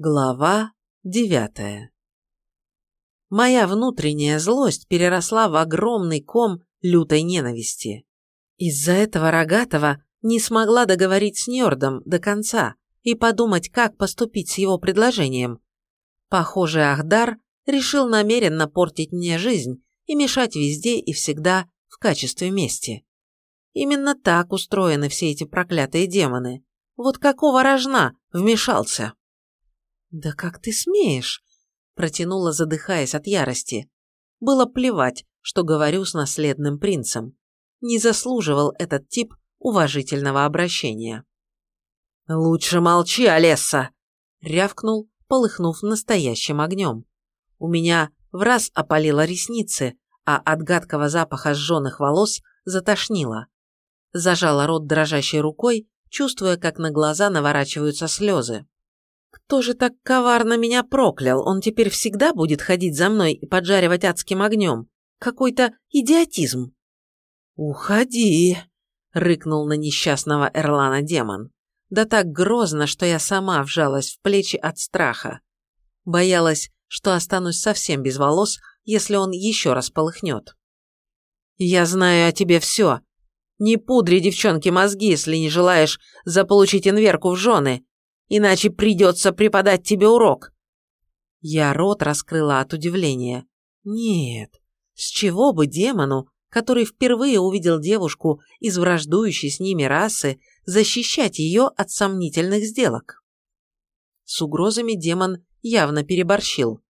Глава девятая Моя внутренняя злость переросла в огромный ком лютой ненависти. Из-за этого Рогатого не смогла договорить с Ньордом до конца и подумать, как поступить с его предложением. Похоже, Ахдар решил намеренно портить мне жизнь и мешать везде и всегда в качестве мести. Именно так устроены все эти проклятые демоны. Вот какого рожна вмешался? «Да как ты смеешь?» – протянула, задыхаясь от ярости. Было плевать, что говорю с наследным принцем. Не заслуживал этот тип уважительного обращения. «Лучше молчи, Олесса!» – рявкнул, полыхнув настоящим огнем. У меня в раз опалило ресницы, а от гадкого запаха сжженных волос затошнило. Зажала рот дрожащей рукой, чувствуя, как на глаза наворачиваются слезы. Кто же так коварно меня проклял? Он теперь всегда будет ходить за мной и поджаривать адским огнем. Какой-то идиотизм. «Уходи!» — рыкнул на несчастного Эрлана демон. Да так грозно, что я сама вжалась в плечи от страха. Боялась, что останусь совсем без волос, если он еще раз полыхнет. «Я знаю о тебе все. Не пудри девчонки мозги, если не желаешь заполучить инверку в жены иначе придется преподать тебе урок». Я рот раскрыла от удивления. Нет, с чего бы демону, который впервые увидел девушку из враждующей с ними расы, защищать ее от сомнительных сделок? С угрозами демон явно переборщил.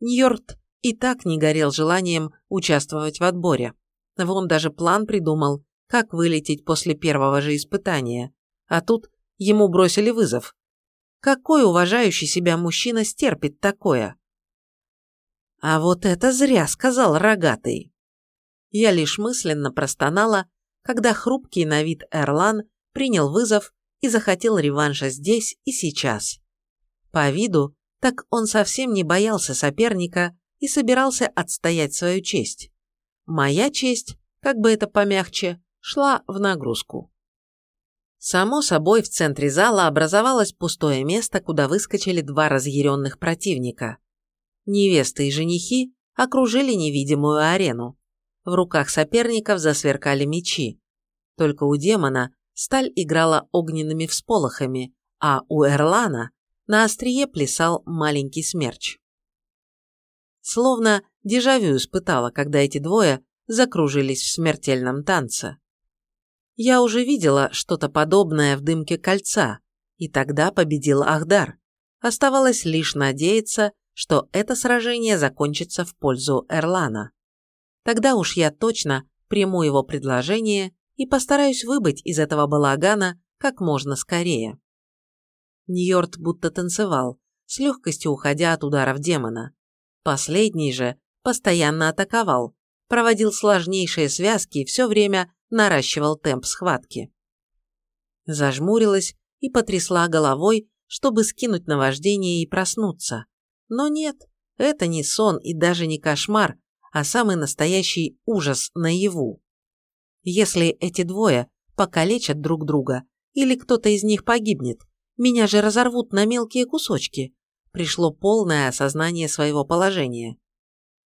Ньорд и так не горел желанием участвовать в отборе. Вон даже план придумал, как вылететь после первого же испытания. А тут ему бросили вызов. Какой уважающий себя мужчина стерпит такое? А вот это зря, сказал рогатый. Я лишь мысленно простонала, когда хрупкий на вид Эрлан принял вызов и захотел реванша здесь и сейчас. По виду, так он совсем не боялся соперника и собирался отстоять свою честь. Моя честь, как бы это помягче, шла в нагрузку. Само собой, в центре зала образовалось пустое место, куда выскочили два разъяренных противника. Невесты и женихи окружили невидимую арену. В руках соперников засверкали мечи. Только у демона сталь играла огненными всполохами, а у Эрлана на острие плясал маленький смерч. Словно дежавю испытала, когда эти двое закружились в смертельном танце. Я уже видела что-то подобное в дымке кольца, и тогда победил Ахдар. Оставалось лишь надеяться, что это сражение закончится в пользу Эрлана. Тогда уж я точно приму его предложение и постараюсь выбыть из этого балагана как можно скорее. Ньорд будто танцевал, с легкостью уходя от ударов демона. Последний же постоянно атаковал, проводил сложнейшие связки и все время наращивал темп схватки. Зажмурилась и потрясла головой, чтобы скинуть наваждение и проснуться. Но нет, это не сон и даже не кошмар, а самый настоящий ужас наяву. Если эти двое покалечат друг друга, или кто-то из них погибнет, меня же разорвут на мелкие кусочки. Пришло полное осознание своего положения.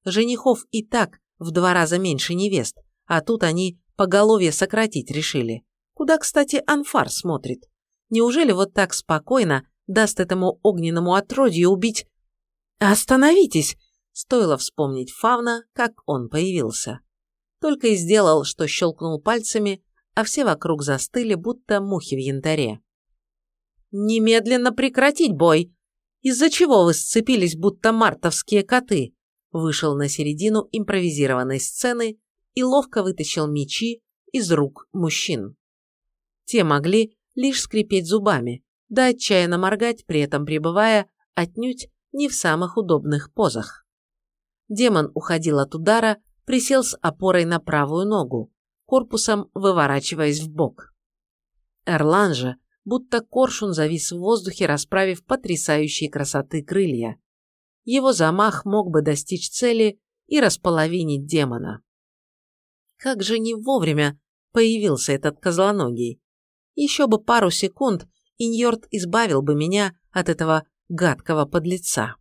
Женихов и так в два раза меньше невест, а тут они поголовье сократить решили. Куда, кстати, Анфар смотрит? Неужели вот так спокойно даст этому огненному отродью убить... Остановитесь! Стоило вспомнить Фавна, как он появился. Только и сделал, что щелкнул пальцами, а все вокруг застыли, будто мухи в янтаре. «Немедленно прекратить бой! Из-за чего вы сцепились, будто мартовские коты?» Вышел на середину импровизированной сцены и ловко вытащил мечи из рук мужчин. Те могли лишь скрипеть зубами, да отчаянно моргать, при этом пребывая отнюдь не в самых удобных позах. Демон уходил от удара, присел с опорой на правую ногу, корпусом выворачиваясь в бок. Эрлан же, будто коршун завис в воздухе, расправив потрясающей красоты крылья. Его замах мог бы достичь цели и располовинить демона. Как же не вовремя появился этот козлоногий. Еще бы пару секунд, и Ньорд избавил бы меня от этого гадкого подлеца.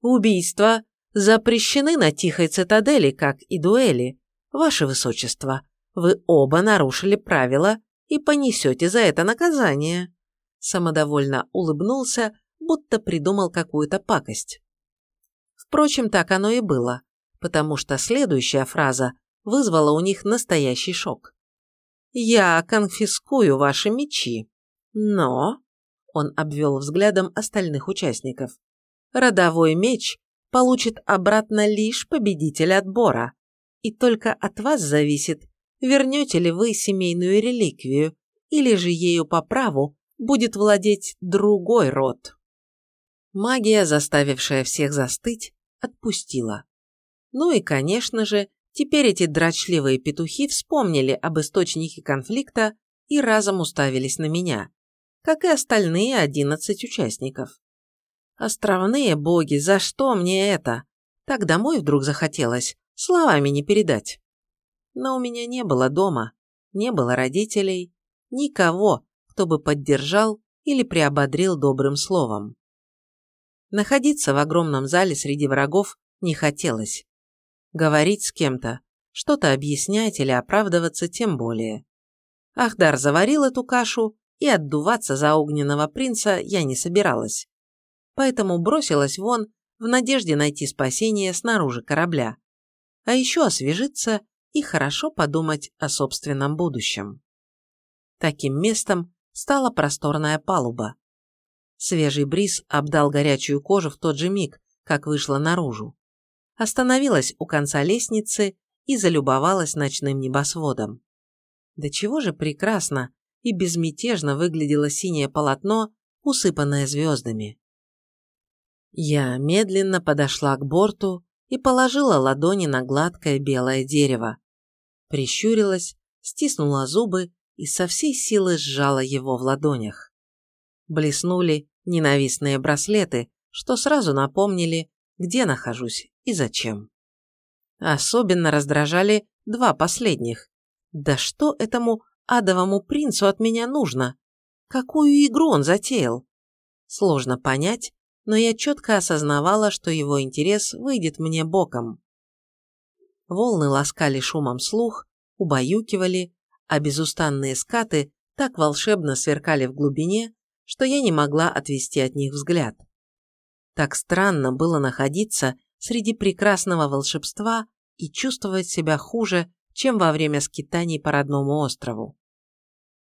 Убийства запрещены на Тихой цитадели, как и дуэли. Ваше Высочество, вы оба нарушили правила и понесете за это наказание. Самодовольно улыбнулся, будто придумал какую-то пакость. Впрочем, так оно и было, потому что следующая фраза вызвала у них настоящий шок. «Я конфискую ваши мечи, но...» Он обвел взглядом остальных участников. «Родовой меч получит обратно лишь победитель отбора, и только от вас зависит, вернете ли вы семейную реликвию, или же ею по праву будет владеть другой род». Магия, заставившая всех застыть, отпустила. Ну и, конечно же, теперь эти дрочливые петухи вспомнили об источнике конфликта и разом уставились на меня, как и остальные одиннадцать участников. Островные боги, за что мне это? Так домой вдруг захотелось, словами не передать. Но у меня не было дома, не было родителей, никого, кто бы поддержал или приободрил добрым словом. Находиться в огромном зале среди врагов не хотелось. Говорить с кем-то, что-то объяснять или оправдываться тем более. Ахдар заварил эту кашу, и отдуваться за огненного принца я не собиралась. Поэтому бросилась вон в надежде найти спасение снаружи корабля. А еще освежиться и хорошо подумать о собственном будущем. Таким местом стала просторная палуба. Свежий бриз обдал горячую кожу в тот же миг, как вышла наружу. Остановилась у конца лестницы и залюбовалась ночным небосводом. Да чего же прекрасно и безмятежно выглядело синее полотно, усыпанное звездами. Я медленно подошла к борту и положила ладони на гладкое белое дерево. Прищурилась, стиснула зубы и со всей силы сжала его в ладонях. Блеснули ненавистные браслеты, что сразу напомнили, где нахожусь и зачем. Особенно раздражали два последних. Да что этому адовому принцу от меня нужно? Какую игру он затеял? Сложно понять, но я четко осознавала, что его интерес выйдет мне боком. Волны ласкали шумом слух, убаюкивали, а безустанные скаты так волшебно сверкали в глубине, что я не могла отвести от них взгляд. Так странно было находиться среди прекрасного волшебства и чувствовать себя хуже, чем во время скитаний по родному острову.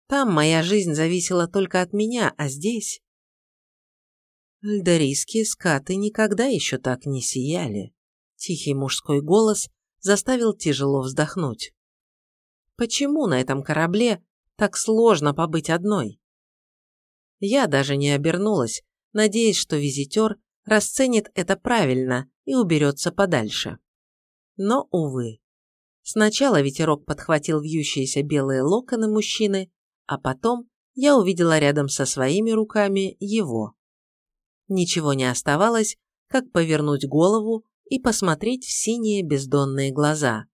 Там моя жизнь зависела только от меня, а здесь... Льдарийские скаты никогда еще так не сияли. Тихий мужской голос заставил тяжело вздохнуть. Почему на этом корабле так сложно побыть одной? Я даже не обернулась, надеясь, что визитер расценит это правильно и уберется подальше. Но, увы. Сначала ветерок подхватил вьющиеся белые локоны мужчины, а потом я увидела рядом со своими руками его. Ничего не оставалось, как повернуть голову и посмотреть в синие бездонные глаза.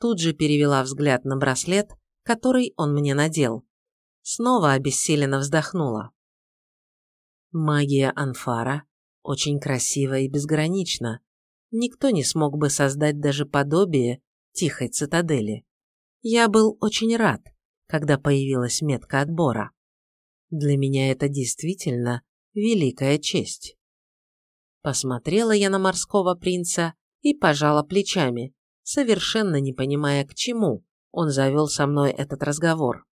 Тут же перевела взгляд на браслет, который он мне надел снова обессиленно вздохнула. Магия Анфара очень красива и безгранична. Никто не смог бы создать даже подобие тихой цитадели. Я был очень рад, когда появилась метка отбора. Для меня это действительно великая честь. Посмотрела я на морского принца и пожала плечами, совершенно не понимая, к чему он завел со мной этот разговор.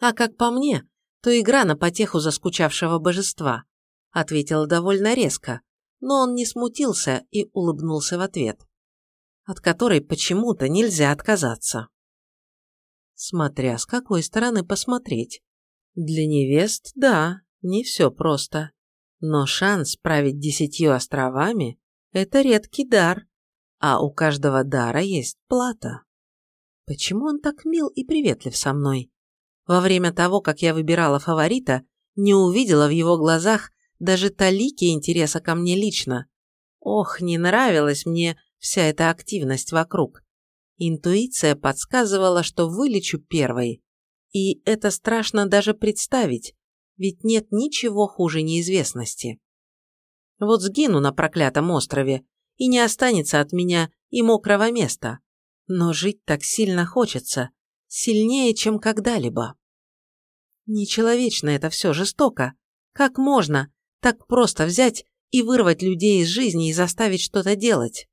А как по мне, то игра на потеху заскучавшего божества, ответила довольно резко, но он не смутился и улыбнулся в ответ, от которой почему-то нельзя отказаться. Смотря с какой стороны посмотреть. Для невест, да, не все просто. Но шанс править десятью островами – это редкий дар, а у каждого дара есть плата. Почему он так мил и приветлив со мной? Во время того, как я выбирала фаворита, не увидела в его глазах даже талики интереса ко мне лично. Ох, не нравилась мне вся эта активность вокруг. Интуиция подсказывала, что вылечу первой. И это страшно даже представить, ведь нет ничего хуже неизвестности. Вот сгину на проклятом острове, и не останется от меня и мокрого места. Но жить так сильно хочется, сильнее, чем когда-либо. Нечеловечно это все, жестоко. Как можно так просто взять и вырвать людей из жизни и заставить что-то делать?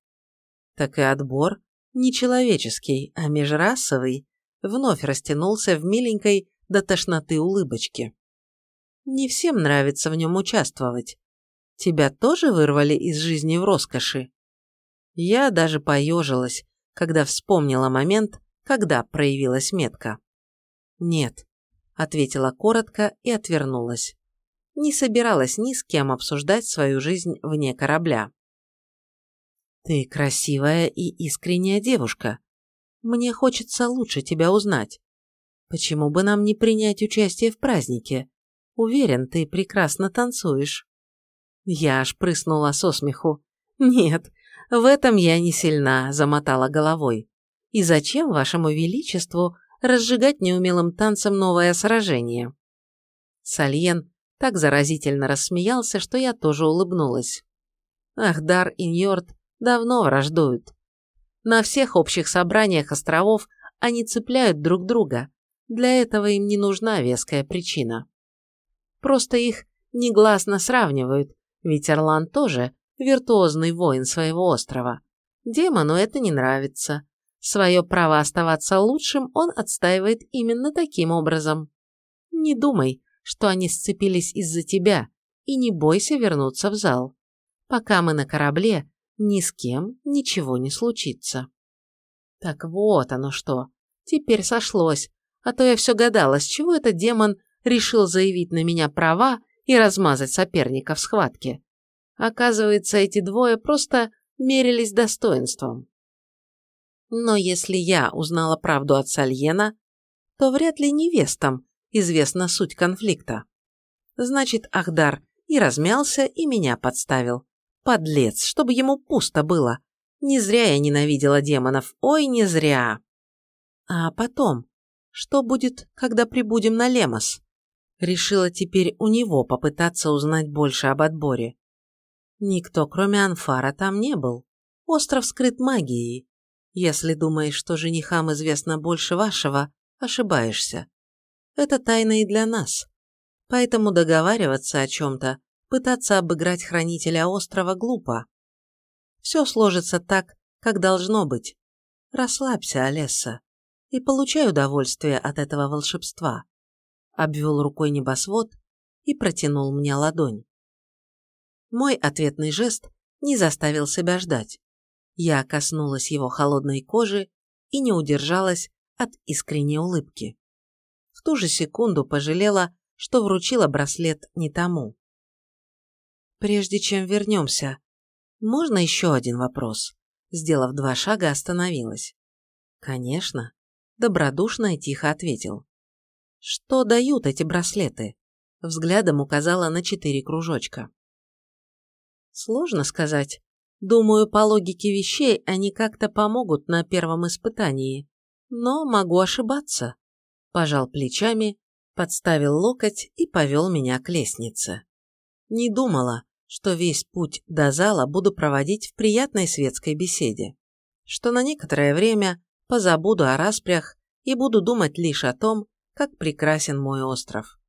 Так и отбор нечеловеческий, а межрасовый вновь растянулся в миленькой до тошноты улыбочке. Не всем нравится в нем участвовать. Тебя тоже вырвали из жизни в роскоши? Я даже поежилась, когда вспомнила момент, когда проявилась метка. «Нет», — ответила коротко и отвернулась. Не собиралась ни с кем обсуждать свою жизнь вне корабля. «Ты красивая и искренняя девушка. Мне хочется лучше тебя узнать. Почему бы нам не принять участие в празднике? Уверен, ты прекрасно танцуешь». Я аж прыснула со смеху. «Нет, в этом я не сильна», – замотала головой. «И зачем вашему величеству разжигать неумелым танцем новое сражение?» Сальен так заразительно рассмеялся, что я тоже улыбнулась. Ахдар и Ньорд давно враждуют. На всех общих собраниях островов они цепляют друг друга. Для этого им не нужна веская причина. Просто их негласно сравнивают, ведь Орлан тоже виртуозный воин своего острова. Демону это не нравится. Свое право оставаться лучшим он отстаивает именно таким образом. Не думай, что они сцепились из-за тебя, и не бойся вернуться в зал. Пока мы на корабле, ни с кем ничего не случится. Так вот оно что. Теперь сошлось. А то я все гадала, с чего этот демон решил заявить на меня права и размазать соперника в схватке. Оказывается, эти двое просто мерились достоинством. Но если я узнала правду от Сальена, то вряд ли невестам известна суть конфликта. Значит, Ахдар и размялся, и меня подставил. Подлец, чтобы ему пусто было. Не зря я ненавидела демонов, ой, не зря. А потом, что будет, когда прибудем на Лемос? Решила теперь у него попытаться узнать больше об отборе. Никто, кроме Анфара, там не был. Остров скрыт магией. Если думаешь, что женихам известно больше вашего, ошибаешься. Это тайна и для нас. Поэтому договариваться о чем-то, пытаться обыграть хранителя острова глупо. Все сложится так, как должно быть. Расслабься, Олесса, и получай удовольствие от этого волшебства. Обвел рукой небосвод и протянул мне ладонь. Мой ответный жест не заставил себя ждать. Я коснулась его холодной кожи и не удержалась от искренней улыбки. Ту же секунду пожалела, что вручила браслет не тому. «Прежде чем вернемся, можно еще один вопрос?» Сделав два шага, остановилась. «Конечно», – добродушно и тихо ответил. «Что дают эти браслеты?» Взглядом указала на четыре кружочка. Сложно сказать. Думаю, по логике вещей они как-то помогут на первом испытании. Но могу ошибаться. Пожал плечами, подставил локоть и повел меня к лестнице. Не думала, что весь путь до зала буду проводить в приятной светской беседе. Что на некоторое время позабуду о распрях и буду думать лишь о том, как прекрасен мой остров.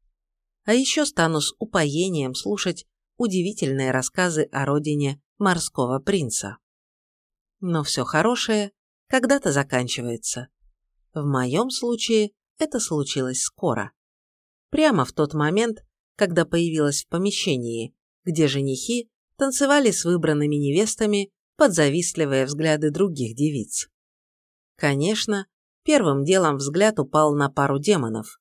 А еще стану с упоением слушать удивительные рассказы о родине морского принца. Но все хорошее когда-то заканчивается. В моем случае это случилось скоро. Прямо в тот момент, когда появилась в помещении, где женихи танцевали с выбранными невестами под завистливые взгляды других девиц. Конечно, первым делом взгляд упал на пару демонов.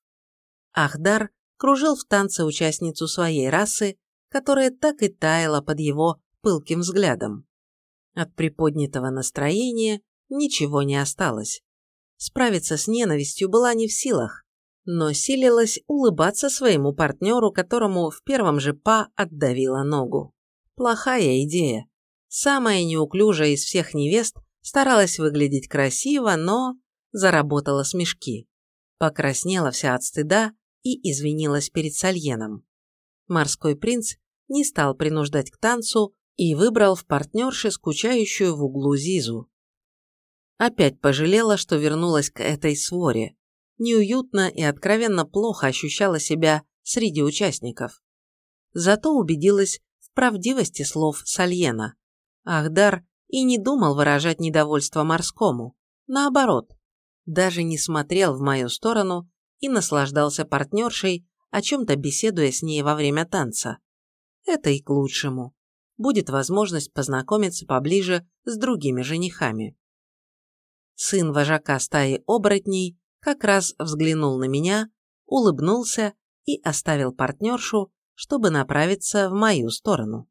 Ахдар кружил в танце участницу своей расы которая так и таяла под его пылким взглядом. От приподнятого настроения ничего не осталось. Справиться с ненавистью была не в силах, но силилась улыбаться своему партнеру, которому в первом же па отдавила ногу. Плохая идея. Самая неуклюжая из всех невест старалась выглядеть красиво, но заработала смешки. Покраснела вся от стыда и извинилась перед Сальеном. Морской принц не стал принуждать к танцу и выбрал в партнерше скучающую в углу Зизу. Опять пожалела, что вернулась к этой своре. Неуютно и откровенно плохо ощущала себя среди участников. Зато убедилась в правдивости слов Сальена. Ахдар и не думал выражать недовольство морскому. Наоборот, даже не смотрел в мою сторону и наслаждался партнершей, о чем-то беседуя с ней во время танца. Это и к лучшему. Будет возможность познакомиться поближе с другими женихами. Сын вожака стаи оборотней как раз взглянул на меня, улыбнулся и оставил партнершу, чтобы направиться в мою сторону.